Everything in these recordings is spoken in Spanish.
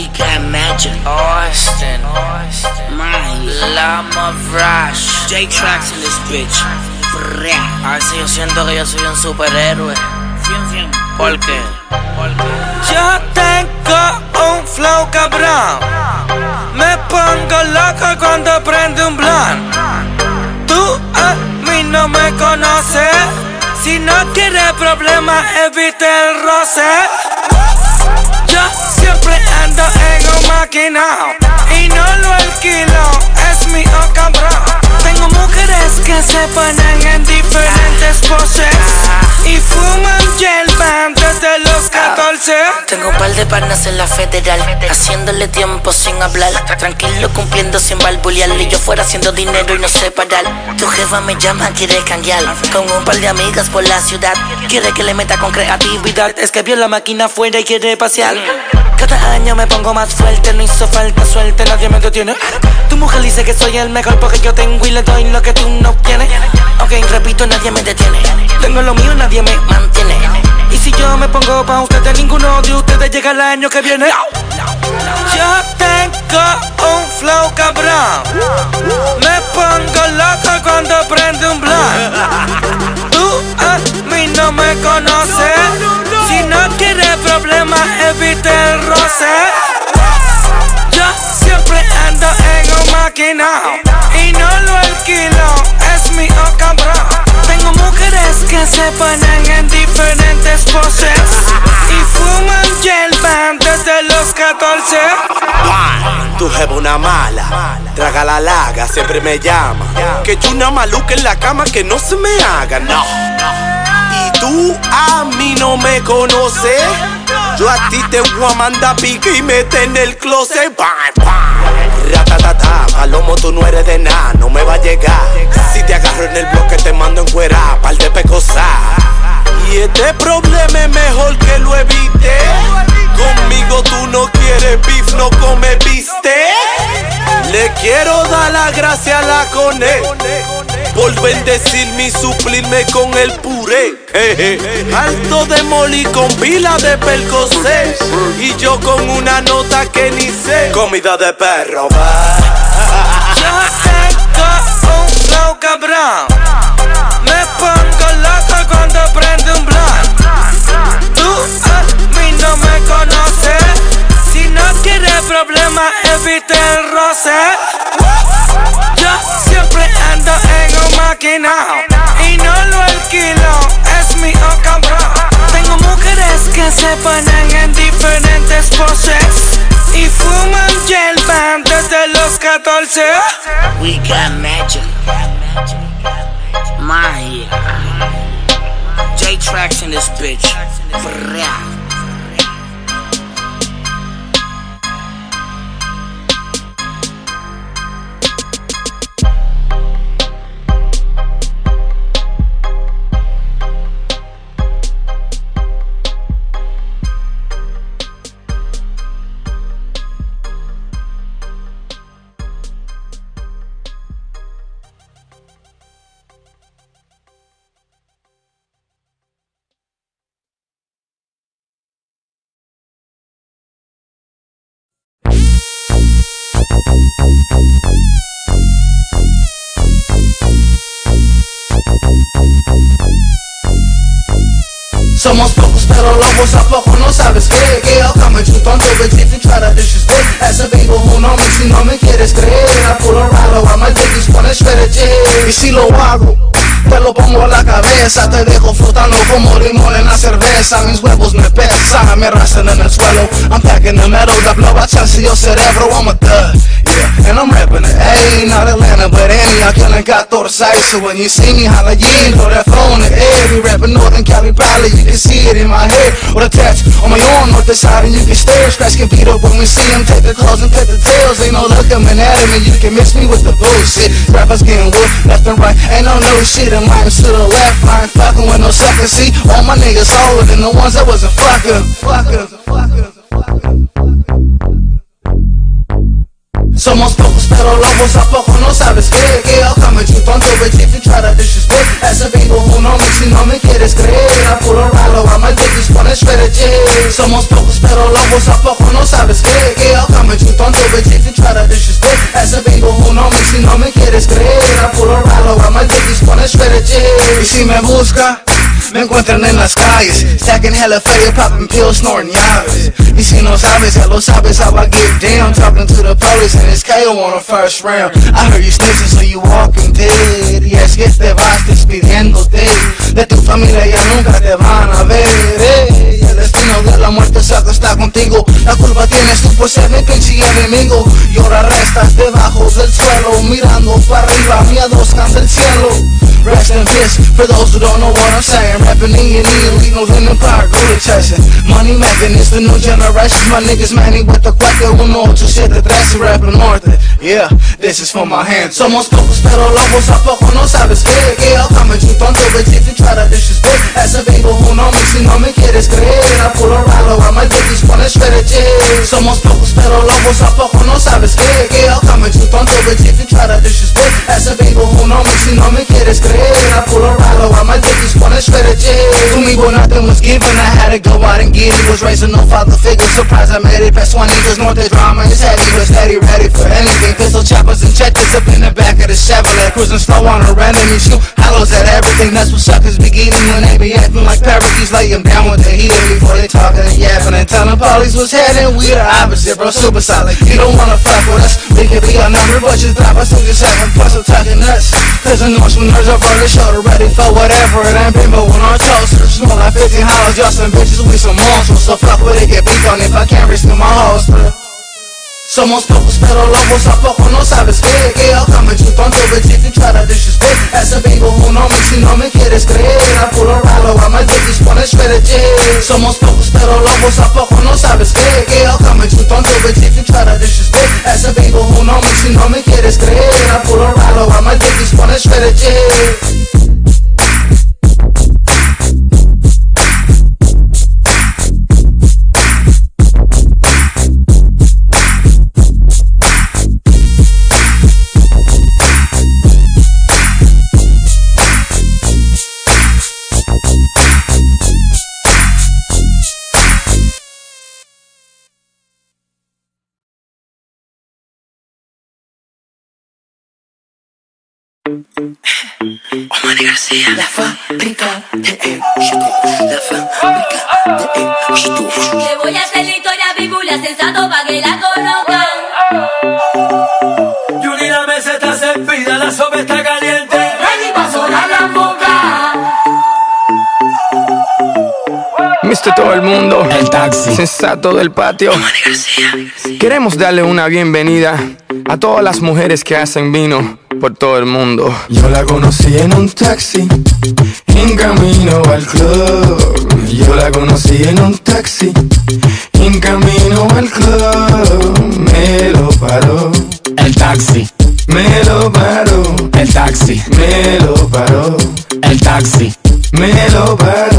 We got magic. Austin. My Lama Rush. J Tracks in this bitch. A veces yo siento que yo soy un superhéroe. ¿Por qué? Yo tengo un flow cabrón. Me pongo loco cuando prende un blunt. Tú a mí no me conoces. Si no quieres problemas, evite el roce. Yo siempre ando en un maquinao y no lo alquilo, es mi oh cabrón. Tengo mujeres que se par de panas en la federal, haciéndole tiempo sin hablar. Tranquilo cumpliendo sin balbulear. Y yo fuera haciendo dinero y no sé parar. Tu jefa me llama, quiere cambiar. Con un par de amigas por la ciudad. Quiere que le meta con creatividad. Es que vio la máquina afuera y quiere pasear. Cada año me pongo más fuerte, no hizo falta suerte, nadie me detiene. Tu mujer dice que soy el mejor porque yo tengo y le doy lo que tú no tienes. Ok, repito, nadie me detiene. Tengo lo mío, nadie me mantiene. Si yo me pongo pa' ustedes, ninguno de ustedes llega el año que viene. Yo tengo un flow cabrón. Me pongo loco cuando prende un blunt. Tú a mí no me conoces. Si no quieres problemas, evite el roce. Yo siempre ando en un maquinao y no lo alquilo, es mi oh cabrón. Tengo mujeres que se ponen en diferentes poses y fuman band desde los 14. Juan, tu jefa una mala, traga la laga, siempre me llama. Que yo una maluca en la cama que no se me haga, no. Tú a mí no me conoces. Yo a ti te voy a mandar pique y mete en el closet. Bam, bam. Ratatata, palomo, tú no eres de nada, no me va a llegar. Si te agarro en el bloque, te mando en cuera, par de pecosas. Y este problema es mejor que lo evite. Conmigo tú no quieres beef, no come viste. Le quiero dar la gracia a la cone por bendecirme y suplirme con el puré. Alto de moli con pila de percocé y yo con una nota que ni sé. Comida de perro. Yo tengo un flow cabrón. Me pongo loco cuando prende un blunt. Tú a mí no me conoces. No quieres problemas, evite el roce. Yo siempre ando en un maquinao y no lo alquilo, es mi cabrón. Tengo mujeres que se ponen en diferentes poses y fuman band desde los 14. We got magic. My J Tracks in this bitch. Pero lobos a poco no sabes qué Que I'll come at you tonto bitch to disrespect a people who know me. Si no me quieres creer I pull a ralo a my dick is shredded yeah Y si lo hago te lo pongo a la cabeza. Te dejo flotando como limón en la cerveza. Mis huevos me pesan, me arrastran en el suelo. I'm packing the metal, da ploba chance yo cerebro. I'm a thug, yeah, and I'm rapping it Hey, not Atlanta, but any I killing got sight So when you see me, holla yeah, throw that phone in the air We rapping Northern Cali, probably you can see it in my head. Or the tats on my arm, north side and you can stare. Scratch can beat up when we see them Take the clothes and take the tails Ain't no look coming at me, you can mix me with the bullshit. Rappers getting whooped left and right, ain't no no shit. And lines to the left, I ain't fucking with no sucker. See, all my niggas older than the ones that wasn't fucking Fucking, Somos pocos pero lobos a poco no sabes qué? Que I'll come at you tonto bitch if you try to disrespect As a people who know me si no me quieres creer I puro ralo a my dick pone shredded yeah Somos pocos pero lobos a poco no sabes qué? Que tonto, bitch, if you try to disrespect As a people who know me, si no me quieres creer I pull a ralo, a my dick is pone shredded Y si me busca me encuentran en las calles, stacking hella feria, popping pills, snorting llaves. Y si no sabes, ya lo sabes how I get down. Talking to the police and it's KO on the first round. I heard you snitching, so you walking dead. Y es que te vas despidiéndote de tu familia, ya nunca te van a ver. El destino de la muerte saco está contigo. La culpa tienes tú por ser mi pinche enemigo. Y ahora restas debajo del suelo, mirando para arriba, miedos canta el cielo. Rest in peace for those who don't know what I'm saying. Rapping in your knee, illegals in the go to chasing. Money making, it's the new generation. My niggas manny with the cuate, uno, ocho, siete, tres, rapping norte. Yeah, this is for my hands. Somos pocos, pero lobos a poco no sabes qué. Yeah, I'll come at you tonto, bitch, if you try to disrespect. As a people who know me, si no me quieres creer. I pull a ralo, a my dickies, pone shredded Somos pocos, pero lobos a poco no sabes. Que tonto, bitch, if you try to disrespect. As a people who know me, si no me quieres creer. I pull a ralo, I my dick is wanna shred a To me, when nothing was given, I had to go out and get it. Was raising no father figure, surprised I made it past 20. Cause North the drama is heavy, but steady, ready for anything. Pistol choppers and checkers up in the back of the Chevrolet. Cruising slow on a random, you shoot hollows at everything. That's what suckers be getting when they be acting like parakeets. Lay down with the heater before they talking and yapping and telling police what's heading. We the opposite, bro, super solid. You don't wanna fuck with we could be our number, but just us to just having plus I'm talking nuts. Cause I know some nerves are for the shoulder, ready for whatever. It ain't been moving on toasters. Smell like 15 hollers, y'all some bitches, we some monsters. So fuck with it, get beat on if I can't reach through my holster. Somos pocos pero lobos a poco no sabes qué? Que I'll come at you tonto bitch if you try to disrespect As a people who know me si no me quieres creer I pull a ralo a my dick is pone shredded Somos pocos pero lobos a poco no sabes qué? Que I'll come at you tonto bitch if you try to disrespect As a people who know me si no me quieres creer I pull a ralo a my dick is pone García. La fábrica de él. La fábrica de él. Le voy a hacer la historia bíblia sensato para que la conozcan. Yuri la mesa está servida, la sopa está caliente. Ready para sonar la boca. Mister todo el mundo, el taxi sensato del patio. Queremos darle una bienvenida a todas las mujeres que hacen vino por todo el mundo. Yo la conocí en un taxi, en camino al club. Yo la conocí en un taxi, en camino al club. Me lo paró. El taxi, Me lo paró. el taxi, Me lo paró. el taxi. Me lo paró.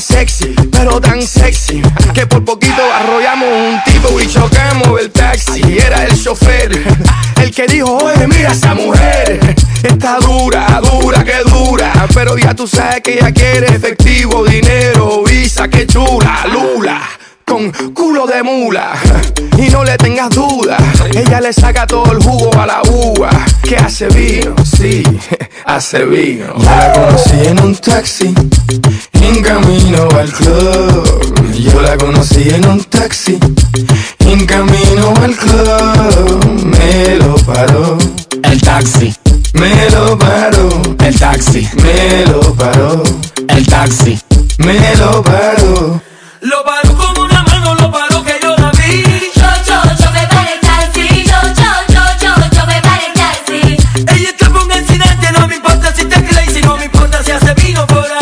Sexy, pero tan sexy que por poquito arrollamos un tipo y chocamos el taxi. Era el chofer, el que dijo: Oye, mira esa mujer. Está dura, dura, que dura. Pero ya tú sabes que ella quiere efectivo, dinero, visa, que chula, lula con culo de mula. Y no le tengas duda, ella le saca todo el jugo a la uva. Que hace vino, sí, hace vino. La conocí en un taxi, en camino al club. Yo la conocí en un taxi, en camino al club. Me lo paró. El taxi. Me lo paró. El taxi. Me lo paró. El taxi. Me lo paró. Lo paró con una mano, lo paró que yo la vi. Yo, yo, yo me paré el taxi. Yo, yo, yo, yo, yo me paré el taxi. Ella escapó un accidente, no me importa si te crees, no me importa si hace vino por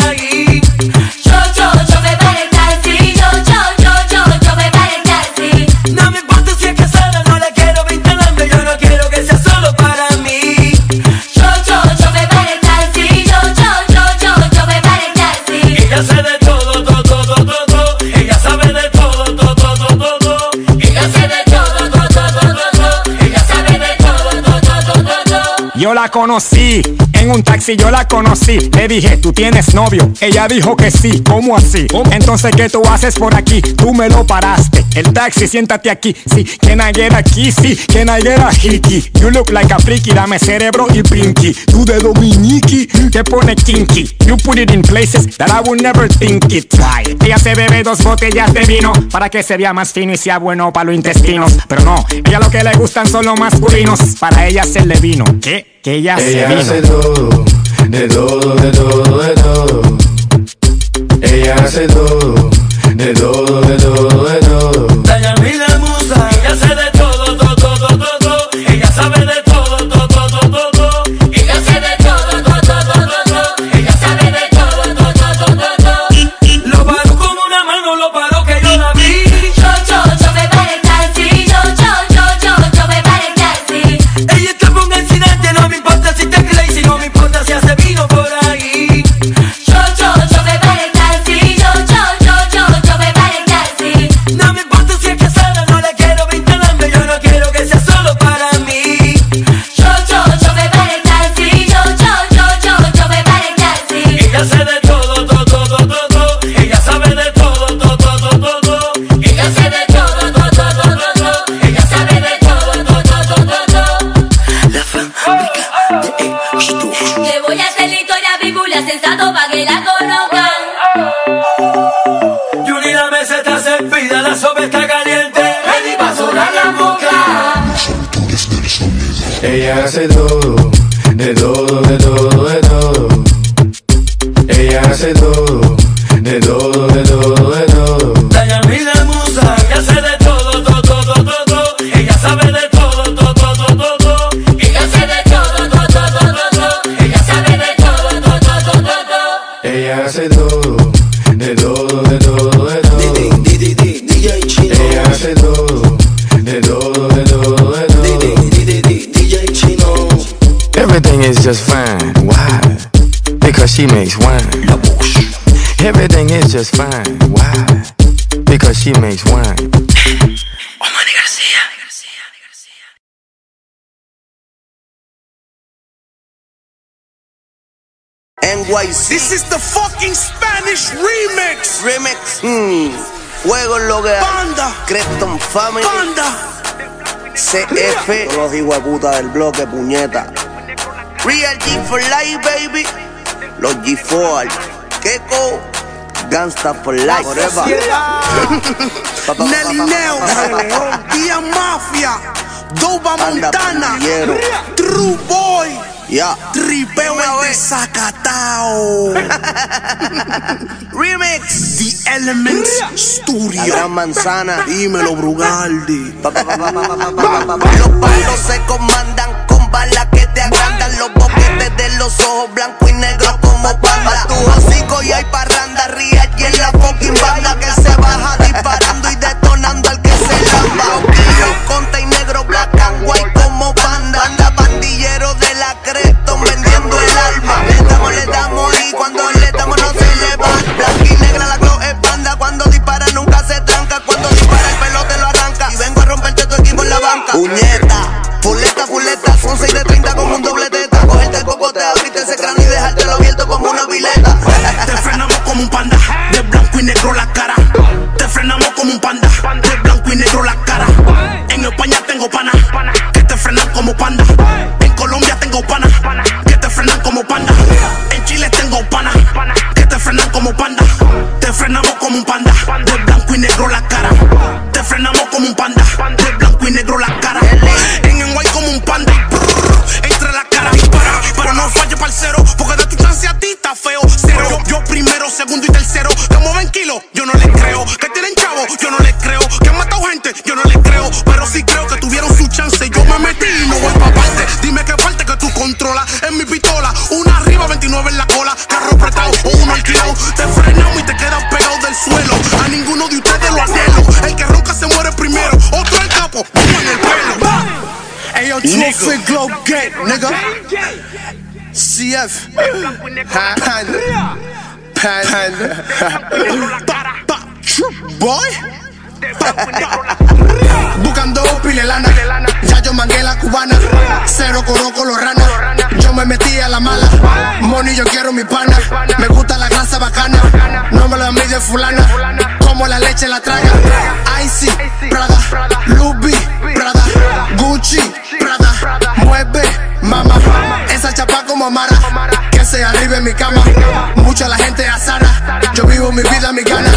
conocí. En un taxi yo la conocí. Le dije, ¿tú tienes novio? Ella dijo que sí. ¿Cómo así? Entonces, ¿qué tú haces por aquí? Tú me lo paraste. El taxi, siéntate aquí. Sí, can I get a kissy? Can I get a hickey? You look like a freaky. Dame cerebro y pinky. Tú de Dominiki, te pone kinky. You put it in places that I would never think it. Try. Ella se bebe dos botellas de vino para que se vea más fino y sea bueno para los intestinos. Pero no, ella lo que le gustan son los masculinos. Para ella hacerle vino. ¿Qué? Que ella, Ella se hace todo, de todo, de todo, de todo. Ella hace todo, de todo, de todo, de todo. Ella hace todo, de todo, de todo, de todo. Ella hace todo, makes wine. Everything is just fine. Why? Because she makes wine. Omar García. NYC. This is the fucking Spanish remix. Remix. Mm. Juego lo que. Banda, Creston Family. banda. CF. Los hijos de puta del bloque, puñeta. Real G for life, baby los G4, Keko, Gangsta for Life. Forever. Nelly Neo, Mafia, Doba Montana, True Boy. Tripeo el desacatao. Remix. The Elements Studio. La manzana. Dímelo, Brugaldi. los palos se comandan con balas que te agrandan. Los boquetes de los ojos blancos y negros como panda. Tu hocico y hay parranda, ría y en la fucking banda como un panda, creo. Que han matado gente, yo no les creo. Pero sí creo que tuvieron su chance. Yo me metí y no voy pa' parte. Dime qué parte que tú controlas. En mi pistola, una arriba, 29 en la cola. Carro apretado o uno alquilado. Te frenamos y te quedas pegado del suelo. A ninguno de ustedes lo anhelo. El que ronca se muere primero. Otro el capo, uno en el pelo. Ayo, Trophy Glow Gate, nigga. CF. Panda. Panda. Pa, pa, Boy. Buscando pile lana. Ya yo mangué la cubana. Cero coro con los ranas. ti a la mala. Money, yo quiero mi pana. Me gusta la grasa bacana. No me lo mide fulana. Como la leche la traga. Icy, Prada, Luby, Prada, Gucci, Prada. Mueve, mama. Esa chapa como Mara. Arriba en mi cama. Mucha la gente asara. Yo vivo mi vida, mi gana.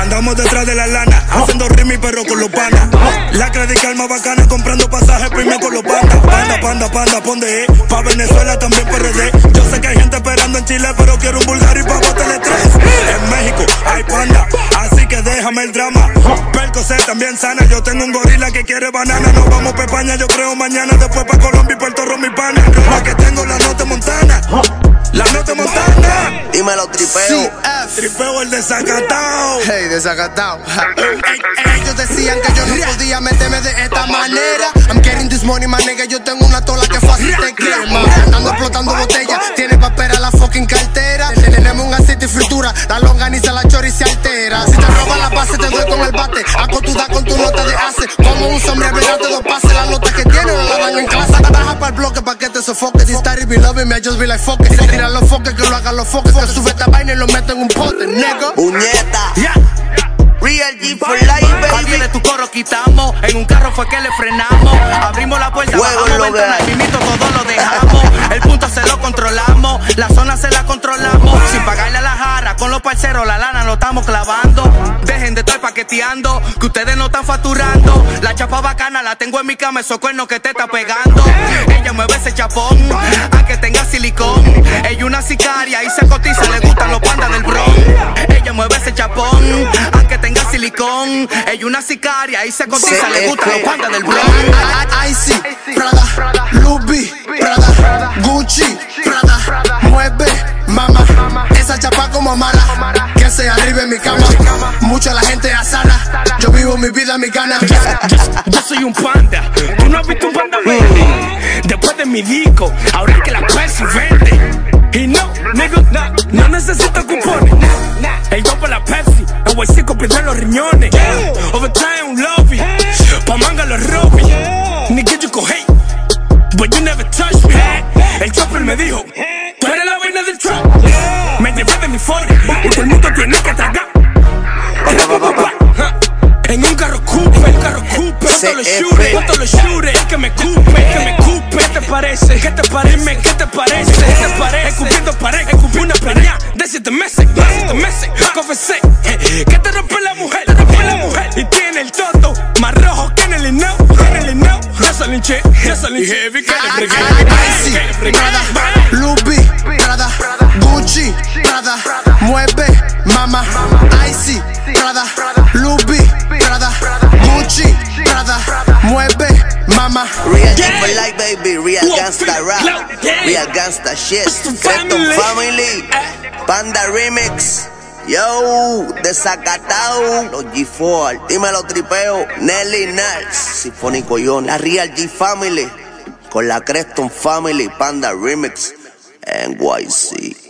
Andamos detrás de la lana, haciendo rimi pero con los panas. La credical más bacana, comprando pasajes primero con los pandas. Panda, panda, panda, ponde eh. Pa' Venezuela también PRD. Yo sé que hay gente esperando en Chile, pero quiero un Bulgari pa' botarle tres. En México hay panda, así que déjame el drama. Perco se también sana, yo tengo un gorila que quiere banana. Nos vamos pa' España, yo creo mañana. Después pa' Colombia y Puerto Rico, mi pana. La que tengo la nota montana. La nota montana. Dímelo, tripeo. Tripeo el desacatado. Hey, desacatado. Ellos decían que yo no podía meterme de esta manera. I'm getting this money, my nigga. Yo tengo una tola que fácil te quema. Andando explotando botellas. Tiene papel a la fucking cartera. Tenemos un aceite y fritura. La longaniza, la chori se altera. Si te roban la base, te doy con el bate. Acotuda con tu nota de hace. Como un sombre, brillante dos pases. La nota que tiene no la dan en clase. Para el bloque pa' que te sofoque. This started be loving me, I just be like fuck it. Se tiran los foques, que lo hagan los foques. Que sube esta vaina y lo meten en un pote, nigga. Puñeta. Yeah. Real G for life, baby. de tu coro quitamos, en un carro fue que le frenamos. Abrimos la puerta, en bajamos ventana, hay. mimito todo lo dejamos. El punto se lo controlamos, la zona se la controlamos. Sin pagarle a la jarra, con los parceros la lana lo estamos clavando. Dejen de estar paqueteando, que ustedes no están facturando. La chapa bacana la tengo en mi cama, esos cuernos que te está pegando. Ella mueve ese chapón, aunque tenga silicón. Ella una sicaria y se cotiza, le gustan los pandas del bron. Ella mueve ese chapón, aunque tenga silicón. Ella una sicaria y se cotiza, le gustan los pandas del bron. Icy, Prada, Luby, Prada, Gucci, Prada, mueve, chapa como Mara, que se arriba en mi cama, mucha la gente asara, yo vivo mi vida, mi gana. Yo soy un panda, tú no has visto un panda verde. Después de mi disco, ahora es que la Pepsi vende. Y no, nigga, no, no necesito cupones. El para la Pepsi, el huesico pierde los riñones. Te parece? ¿Qué te parece? ¿Qué te parece? ¿Qué te parece? Escupiendo pared, escupí una preña de siete meses, de siete meses, confesé, que te rompe la mujer, te rompe la mujer, y tiene el toto más rojo que en el Inau, en el Inau, ya se linché, ya se linché, heavy que le fregué, Icy, Prada, Luby, Prada, Gucci, Prada, mueve, mama, Icy, Prada, Luby, Prada, Gucci, Prada, mueve, mama. Real baby. Real gangsta rap. Real gangsta shit. Creton Family. Panda Remix. Yo, desacatado. Los G4. Dímelo, tripeo. Nelly Nels. Sinfónico Yon. La Real G Family. Con la Creston Family. Panda Remix. NYC.